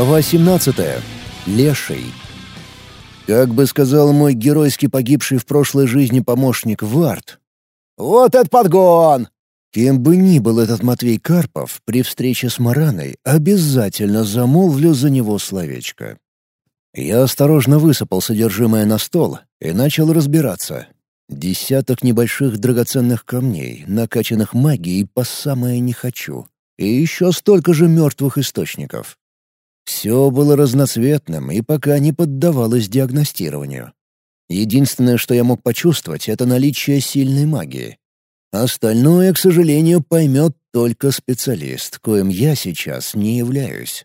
Глава 17. Леший. Как бы сказал мой геройски погибший в прошлой жизни помощник Варт. «Вот это подгон!» Кем бы ни был этот Матвей Карпов, при встрече с Мараной обязательно замолвлю за него словечко. Я осторожно высыпал содержимое на стол и начал разбираться. Десяток небольших драгоценных камней, накачанных магией по самое не хочу. И еще столько же мертвых источников. Все было разноцветным и пока не поддавалось диагностированию. Единственное, что я мог почувствовать, это наличие сильной магии. Остальное, к сожалению, поймет только специалист, коим я сейчас не являюсь.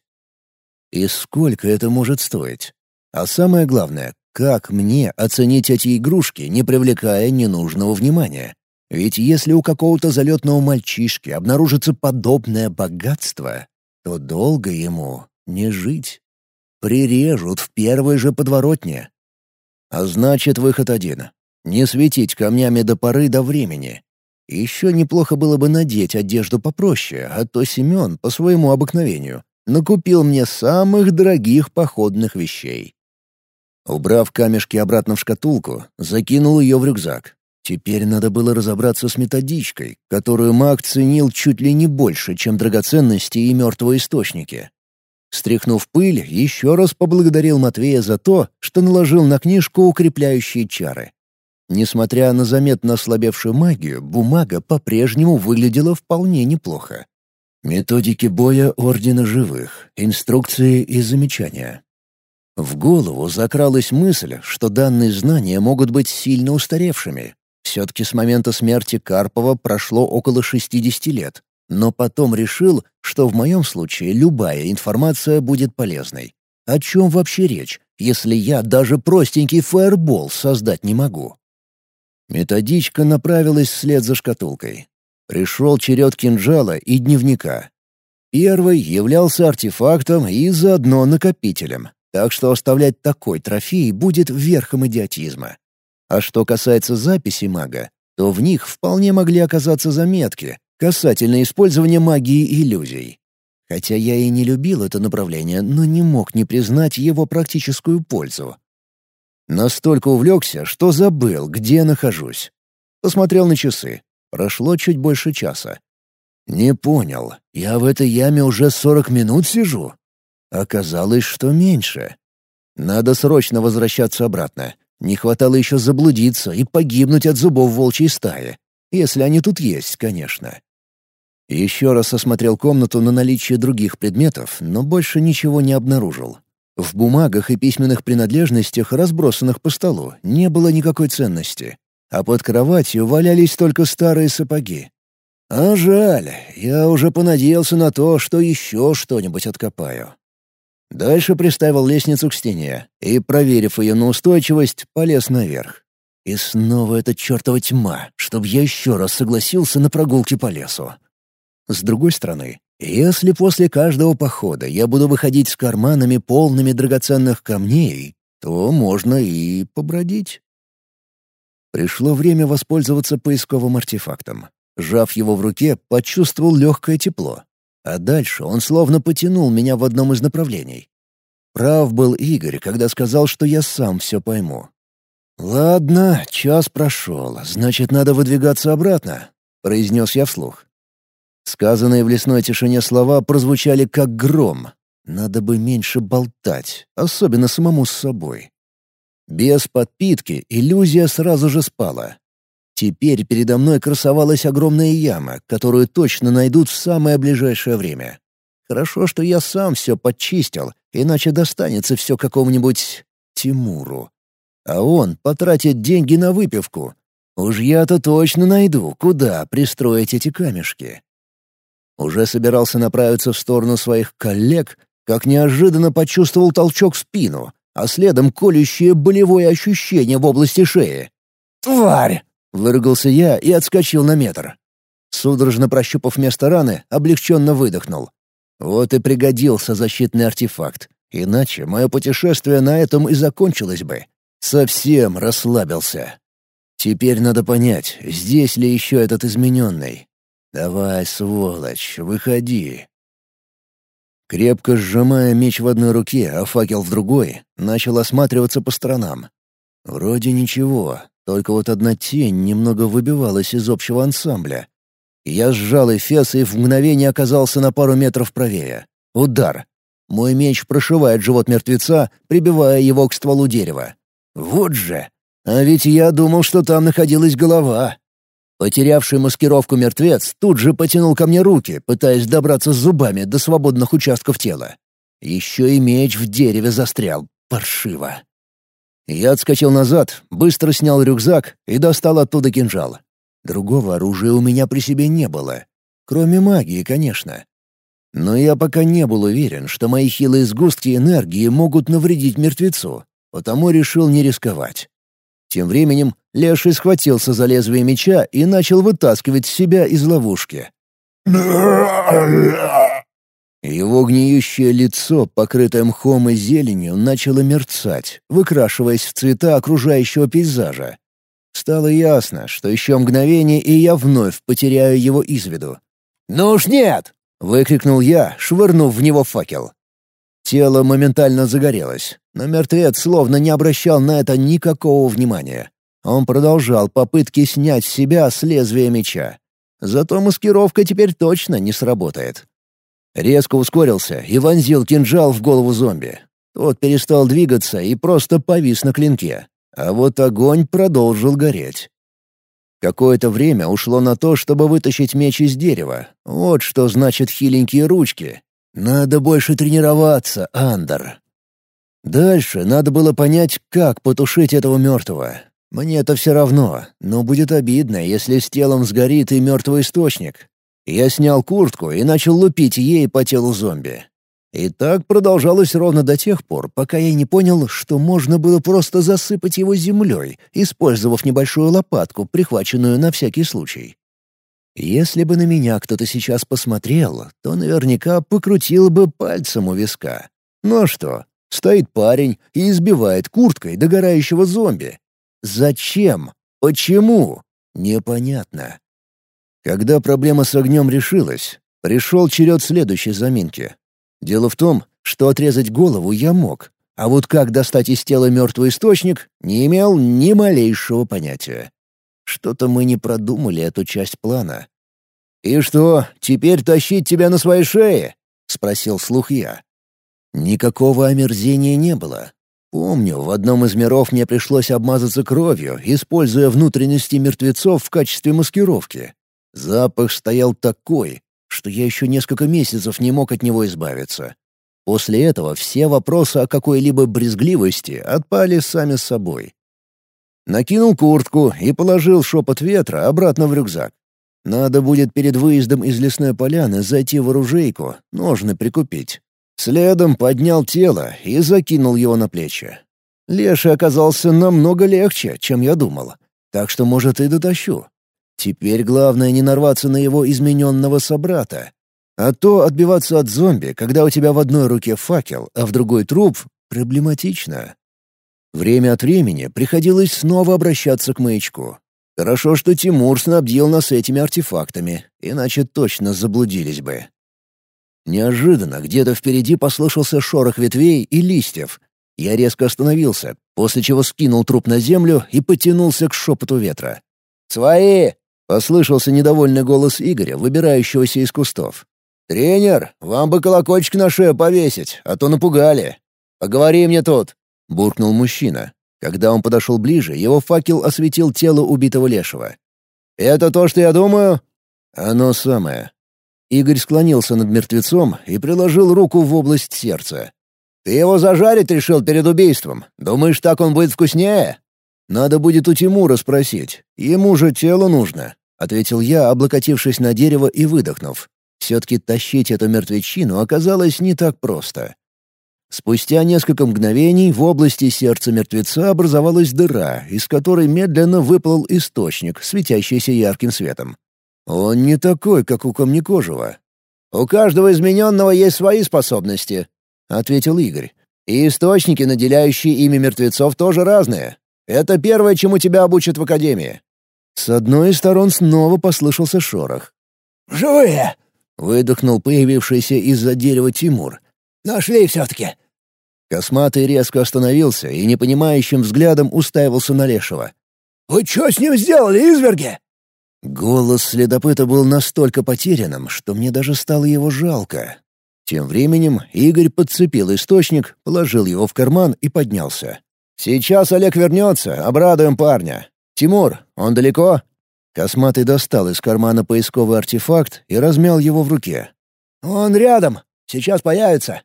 И сколько это может стоить? А самое главное, как мне оценить эти игрушки, не привлекая ненужного внимания? Ведь если у какого-то залетного мальчишки обнаружится подобное богатство, то долго ему не жить. Прирежут в первой же подворотне. А значит, выход один. Не светить камнями до поры до времени. Еще неплохо было бы надеть одежду попроще, а то Семен, по своему обыкновению, накупил мне самых дорогих походных вещей. Убрав камешки обратно в шкатулку, закинул ее в рюкзак. Теперь надо было разобраться с методичкой, которую маг ценил чуть ли не больше, чем драгоценности и мертвые источники. Стряхнув пыль, еще раз поблагодарил Матвея за то, что наложил на книжку укрепляющие чары. Несмотря на заметно ослабевшую магию, бумага по-прежнему выглядела вполне неплохо. Методики боя Ордена Живых, инструкции и замечания. В голову закралась мысль, что данные знания могут быть сильно устаревшими. Все-таки с момента смерти Карпова прошло около 60 лет, но потом решил, что в моем случае любая информация будет полезной. О чем вообще речь, если я даже простенький фаербол создать не могу? Методичка направилась вслед за шкатулкой. Пришел черед кинжала и дневника. Первый являлся артефактом и заодно накопителем, так что оставлять такой трофей будет верхом идиотизма. А что касается записи мага, то в них вполне могли оказаться заметки, касательно использования магии иллюзий. Хотя я и не любил это направление, но не мог не признать его практическую пользу. Настолько увлекся, что забыл, где нахожусь. Посмотрел на часы. Прошло чуть больше часа. Не понял, я в этой яме уже сорок минут сижу? Оказалось, что меньше. Надо срочно возвращаться обратно. Не хватало еще заблудиться и погибнуть от зубов волчьей стаи. Если они тут есть, конечно. Еще раз осмотрел комнату на наличие других предметов, но больше ничего не обнаружил. В бумагах и письменных принадлежностях, разбросанных по столу, не было никакой ценности, а под кроватью валялись только старые сапоги. А жаль, я уже понадеялся на то, что еще что-нибудь откопаю. Дальше приставил лестницу к стене и, проверив ее на устойчивость, полез наверх. И снова эта чертова тьма, чтобы я еще раз согласился на прогулки по лесу. С другой стороны, если после каждого похода я буду выходить с карманами полными драгоценных камней, то можно и побродить. Пришло время воспользоваться поисковым артефактом. Жав его в руке, почувствовал легкое тепло. А дальше он словно потянул меня в одном из направлений. Прав был Игорь, когда сказал, что я сам все пойму. «Ладно, час прошел, значит, надо выдвигаться обратно», — произнес я вслух. Сказанные в лесной тишине слова прозвучали как гром. Надо бы меньше болтать, особенно самому с собой. Без подпитки иллюзия сразу же спала. Теперь передо мной красовалась огромная яма, которую точно найдут в самое ближайшее время. Хорошо, что я сам все подчистил, иначе достанется все какому-нибудь Тимуру. А он потратит деньги на выпивку. Уж я-то точно найду, куда пристроить эти камешки. Уже собирался направиться в сторону своих коллег, как неожиданно почувствовал толчок в спину, а следом колющее болевое ощущение в области шеи. «Тварь!» — выругался я и отскочил на метр. Судорожно прощупав место раны, облегченно выдохнул. Вот и пригодился защитный артефакт. Иначе мое путешествие на этом и закончилось бы. Совсем расслабился. Теперь надо понять, здесь ли еще этот измененный. «Давай, сволочь, выходи!» Крепко сжимая меч в одной руке, а факел в другой, начал осматриваться по сторонам. Вроде ничего, только вот одна тень немного выбивалась из общего ансамбля. Я сжал эфес и в мгновение оказался на пару метров правее. Удар. Мой меч прошивает живот мертвеца, прибивая его к стволу дерева. Вот же! А ведь я думал, что там находилась голова. Потерявший маскировку мертвец тут же потянул ко мне руки, пытаясь добраться зубами до свободных участков тела. Еще и меч в дереве застрял. Паршиво. Я отскочил назад, быстро снял рюкзак и достал оттуда кинжал. Другого оружия у меня при себе не было. Кроме магии, конечно. Но я пока не был уверен, что мои хилые сгустки энергии могут навредить мертвецу, потому решил не рисковать. Тем временем Леший схватился за лезвие меча и начал вытаскивать себя из ловушки. Его гниющее лицо, покрытое мхом и зеленью, начало мерцать, выкрашиваясь в цвета окружающего пейзажа. Стало ясно, что еще мгновение, и я вновь потеряю его из виду. «Ну уж нет!» — выкрикнул я, швырнув в него факел. Тело моментально загорелось, но мертвец словно не обращал на это никакого внимания. Он продолжал попытки снять с себя с лезвия меча. Зато маскировка теперь точно не сработает. Резко ускорился и вонзил кинжал в голову зомби. Тот перестал двигаться и просто повис на клинке. А вот огонь продолжил гореть. Какое-то время ушло на то, чтобы вытащить меч из дерева. Вот что значит хиленькие ручки. Надо больше тренироваться, Андер. Дальше надо было понять, как потушить этого мертвого. Мне это все равно, но будет обидно, если с телом сгорит и мертвый источник. Я снял куртку и начал лупить ей по телу зомби. И так продолжалось ровно до тех пор, пока я не понял, что можно было просто засыпать его землей, использовав небольшую лопатку, прихваченную на всякий случай. Если бы на меня кто-то сейчас посмотрел, то наверняка покрутил бы пальцем у виска. Ну а что? Стоит парень и избивает курткой догорающего зомби. Зачем? Почему? Непонятно. Когда проблема с огнем решилась, пришел черед следующей заминки. Дело в том, что отрезать голову я мог, а вот как достать из тела мертвый источник, не имел ни малейшего понятия. Что-то мы не продумали эту часть плана. «И что, теперь тащить тебя на своей шее?» — спросил слух я. Никакого омерзения не было. Помню, в одном из миров мне пришлось обмазаться кровью, используя внутренности мертвецов в качестве маскировки. Запах стоял такой, что я еще несколько месяцев не мог от него избавиться. После этого все вопросы о какой-либо брезгливости отпали сами собой. Накинул куртку и положил шепот ветра обратно в рюкзак. Надо будет перед выездом из лесной поляны зайти в оружейку, ножны прикупить. Следом поднял тело и закинул его на плечи. Леший оказался намного легче, чем я думал, так что, может, и дотащу. Теперь главное не нарваться на его измененного собрата. А то отбиваться от зомби, когда у тебя в одной руке факел, а в другой труп, проблематично. Время от времени приходилось снова обращаться к маячку. Хорошо, что Тимур снабдил нас этими артефактами, иначе точно заблудились бы. Неожиданно где-то впереди послышался шорох ветвей и листьев. Я резко остановился, после чего скинул труп на землю и потянулся к шепоту ветра. «Свои!» Послышался недовольный голос Игоря, выбирающегося из кустов. «Тренер, вам бы колокольчик на шею повесить, а то напугали. Поговори мне тут!» — буркнул мужчина. Когда он подошел ближе, его факел осветил тело убитого лешего. «Это то, что я думаю?» «Оно самое». Игорь склонился над мертвецом и приложил руку в область сердца. «Ты его зажарить решил перед убийством? Думаешь, так он будет вкуснее?» «Надо будет у Тимура спросить. Ему же тело нужно», — ответил я, облокотившись на дерево и выдохнув. Все-таки тащить эту мертвечину оказалось не так просто. Спустя несколько мгновений в области сердца мертвеца образовалась дыра, из которой медленно выплыл источник, светящийся ярким светом. Он не такой, как у камнекожего. «У каждого измененного есть свои способности», — ответил Игорь. «И источники, наделяющие ими мертвецов, тоже разные. Это первое, чему тебя обучат в академии». С одной из сторон снова послышался шорох. «Живые!» — выдохнул появившийся из-за дерева Тимур. «Нашли все-таки!» Косматый резко остановился и непонимающим взглядом уставился на Лешего. «Вы что с ним сделали, изверги?» Голос следопыта был настолько потерянным, что мне даже стало его жалко. Тем временем Игорь подцепил источник, положил его в карман и поднялся. «Сейчас Олег вернется, обрадуем парня. Тимур, он далеко?» Косматый достал из кармана поисковый артефакт и размял его в руке. «Он рядом. Сейчас появится».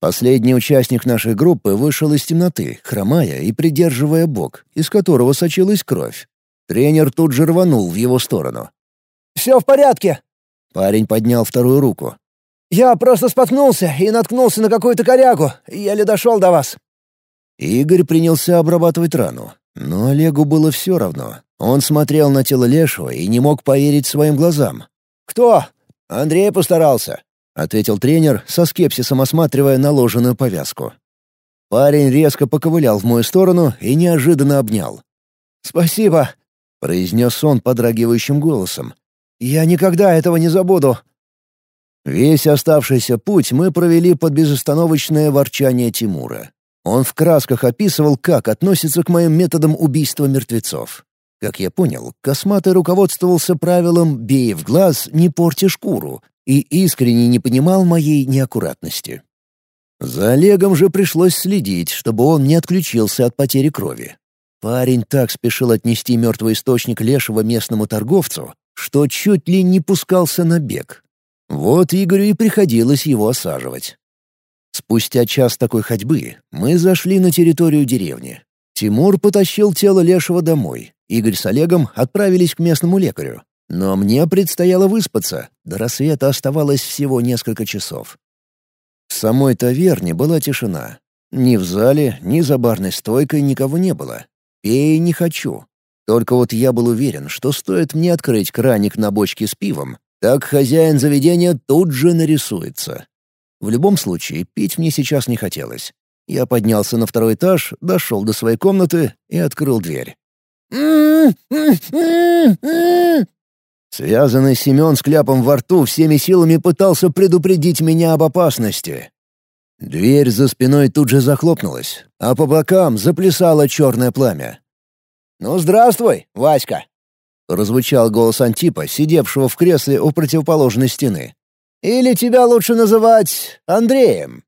Последний участник нашей группы вышел из темноты, хромая и придерживая бок, из которого сочилась кровь. Тренер тут же рванул в его сторону. «Все в порядке!» Парень поднял вторую руку. «Я просто споткнулся и наткнулся на какую-то корягу. Еле дошел до вас». Игорь принялся обрабатывать рану. Но Олегу было все равно. Он смотрел на тело Лешего и не мог поверить своим глазам. «Кто?» «Андрей постарался», — ответил тренер, со скепсисом осматривая наложенную повязку. Парень резко поковылял в мою сторону и неожиданно обнял. «Спасибо», — произнес он подрагивающим голосом. «Я никогда этого не забуду». Весь оставшийся путь мы провели под безостановочное ворчание Тимура. Он в красках описывал, как относится к моим методам убийства мертвецов. Как я понял, Косматый руководствовался правилом «бей в глаз, не порти шкуру» и искренне не понимал моей неаккуратности. За Олегом же пришлось следить, чтобы он не отключился от потери крови. Парень так спешил отнести мертвый источник лешего местному торговцу, что чуть ли не пускался на бег. Вот Игорю и приходилось его осаживать. Спустя час такой ходьбы мы зашли на территорию деревни. Тимур потащил тело лешего домой. Игорь с Олегом отправились к местному лекарю. Но мне предстояло выспаться. До рассвета оставалось всего несколько часов. В самой таверне была тишина. Ни в зале, ни за барной стойкой никого не было. Пей не хочу. Только вот я был уверен, что стоит мне открыть краник на бочке с пивом, так хозяин заведения тут же нарисуется. В любом случае, пить мне сейчас не хотелось. Я поднялся на второй этаж, дошел до своей комнаты и открыл дверь. Связанный Семен с кляпом во рту всеми силами пытался предупредить меня об опасности. Дверь за спиной тут же захлопнулась, а по бокам заплясало черное пламя. «Ну, здравствуй, Васька!» — прозвучал голос Антипа, сидевшего в кресле у противоположной стены. «Или тебя лучше называть Андреем?»